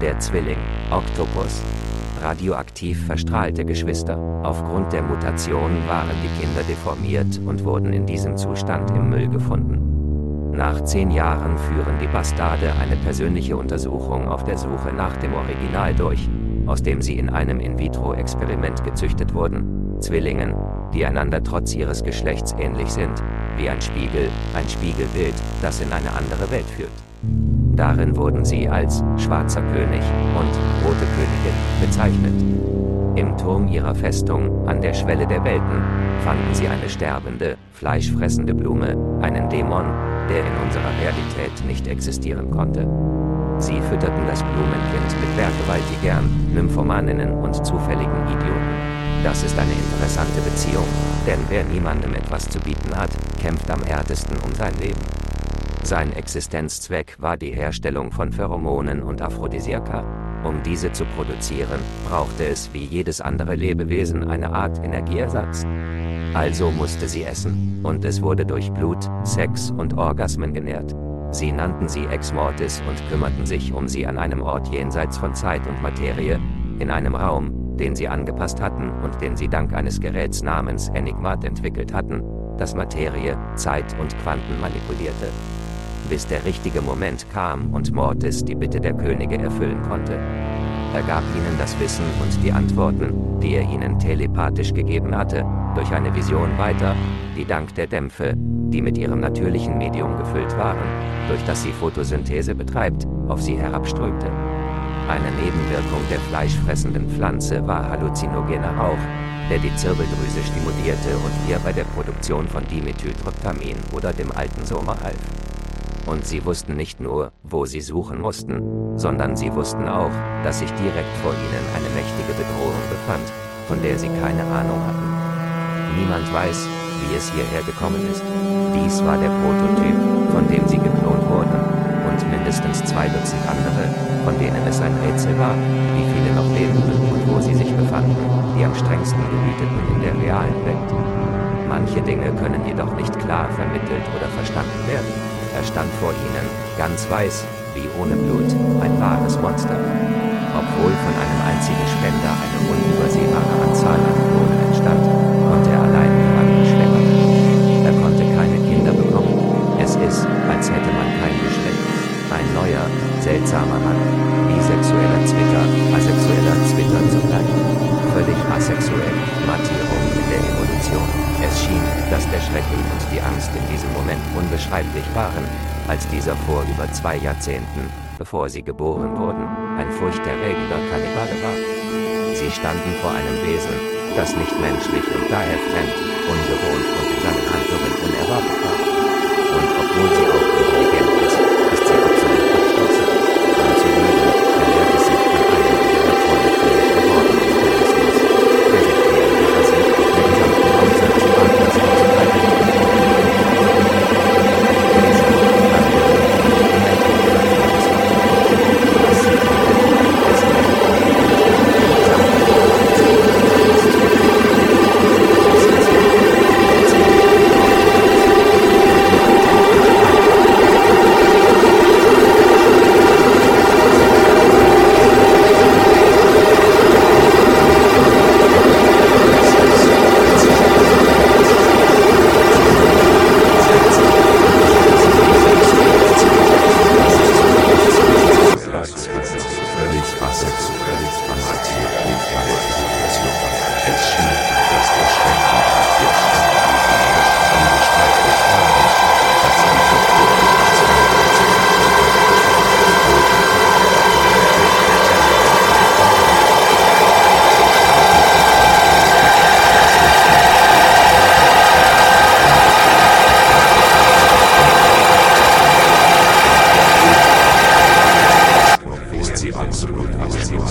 Der Zwilling, Octopus. Radioaktiv verstrahlte Geschwister. Aufgrund der Mutation waren die Kinder deformiert und wurden in diesem Zustand im Müll gefunden. Nach zehn Jahren führen die Bastarde eine persönliche Untersuchung auf der Suche nach dem Original durch, aus dem sie in einem In-vitro-Experiment gezüchtet wurden. Zwillingen, die einander trotz ihres Geschlechts ähnlich sind, wie ein Spiegel, ein Spiegelbild, das in eine andere Welt führt. Darin wurden sie als Schwarzer König und Rote Königin bezeichnet. Im Turm ihrer Festung, an der Schwelle der Welten, fanden sie eine sterbende, fleischfressende Blume, einen Dämon, der in unserer Realität nicht existieren konnte. Sie fütterten das Blumenkind mit Berggewaltigern, Nymphomaninnen und zufälligen Idioten. Das ist eine interessante Beziehung, denn wer niemandem etwas zu bieten hat, kämpft am härtesten um sein Leben. Sein Existenzzweck war die Herstellung von Pheromonen und Aphrodisiaka. Um diese zu produzieren, brauchte es wie jedes andere Lebewesen eine Art Energieersatz. Also musste sie essen, und es wurde durch Blut, Sex und Orgasmen genährt. Sie nannten sie Ex Mortis und kümmerten sich um sie an einem Ort jenseits von Zeit und Materie, in einem Raum, den sie angepasst hatten und den sie dank eines Geräts namens Enigmat entwickelt hatten, das Materie, Zeit und Quanten manipulierte bis der richtige Moment kam und Mortis die Bitte der Könige erfüllen konnte. Er gab ihnen das Wissen und die Antworten, die er ihnen telepathisch gegeben hatte, durch eine Vision weiter, die dank der Dämpfe, die mit ihrem natürlichen Medium gefüllt waren, durch das sie Photosynthese betreibt, auf sie herabströmte. Eine Nebenwirkung der fleischfressenden Pflanze war halluzinogener Rauch, der die Zirbeldrüse stimulierte und ihr bei der Produktion von Dimethyltryptamin oder dem alten Soma half. Und sie wussten nicht nur, wo sie suchen mussten, sondern sie wussten auch, dass sich direkt vor ihnen eine mächtige Bedrohung befand, von der sie keine Ahnung hatten. Niemand weiß, wie es hierher gekommen ist. Dies war der Prototyp, von dem sie geklont wurden, und mindestens zwei Dutzend andere, von denen es ein Rätsel war, wie viele noch lebten und wo sie sich befanden, die am strengsten gehüteten in der realen Welt. Manche Dinge können jedoch nicht klar vermittelt oder verstanden werden. Er stand vor ihnen, ganz weiß, wie ohne Blut, ein wahres Monster. Obwohl von einem einzigen Spender eine unübersehbare Anzahl an Klonen entstand, konnte er allein niemanden schleppern. Er konnte keine Kinder bekommen. Es ist, als hätte man kein Geschlecht. Ein neuer, seltsamer Mann, bisexueller Zwitter, asexueller Zwitter zugleich. Völlig asexuell, Mattierung dass der Schrecken und die Angst in diesem Moment unbeschreiblich waren, als dieser vor über zwei Jahrzehnten, bevor sie geboren wurden, ein furchterregender Kannibale war. Sie standen vor einem Wesen, das nicht menschlich und daher fremd, ungewohnt und in seinen Handlungen unerwartet war. Und obwohl sie auch intelligent